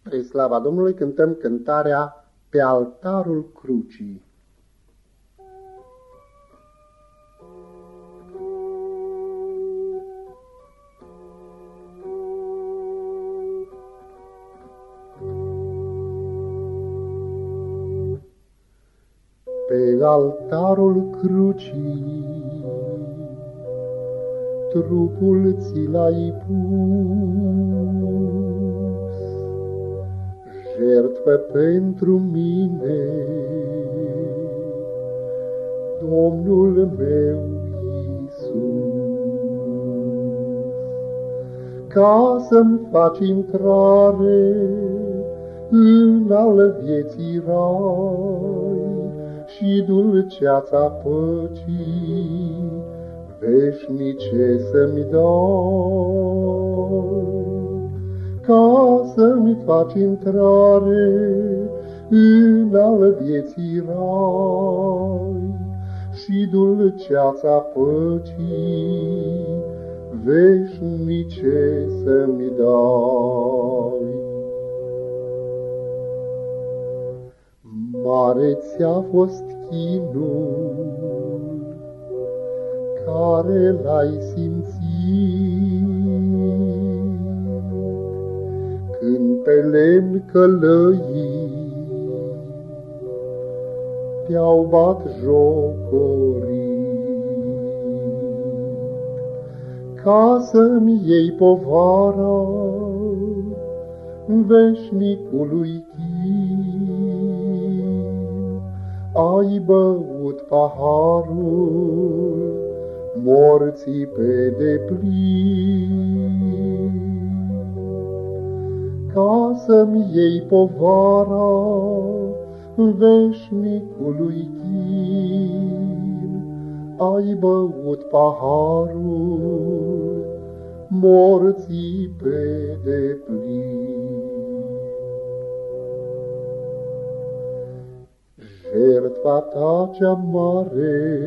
Spre slava Domnului cântăm cântarea Pe altarul crucii. Pe altarul crucii trupul ți l-ai pus, jertfă pentru mine, Domnul meu Iisus. Ca să-mi faci intrare în al vieții rai și dulceața păcii veșnice să-mi dai ca să-mi faci intrare în al vieții rai și dulceața păcii veșnice să-mi dai. Mare ți-a fost chinul care l-ai simțit, lemn călăiți, te-au bat jocorii. Ca să-mi iei povara veșnicului chin, ai băut paharul morții pe deplin ca să-mi iei povara veșnicului chin. Ai băut paharul morții pe deplin. Jertfa ta cea mare,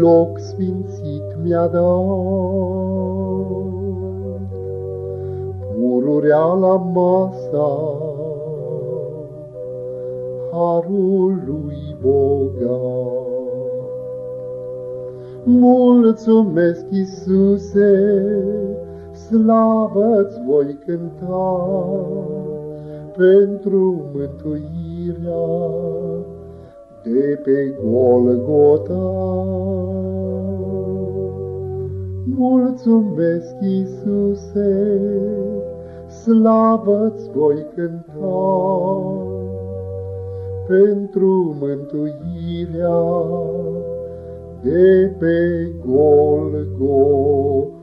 loc sfințit mi-a dat, pururea la masa harului bogat. Mulțumesc, Iisuse, slavă-ți voi cânta pentru mântuirea de pe Golgota. Mulțumesc, Iisuse, slavă-ți voi cânta pentru mântuirea de pe Golgota.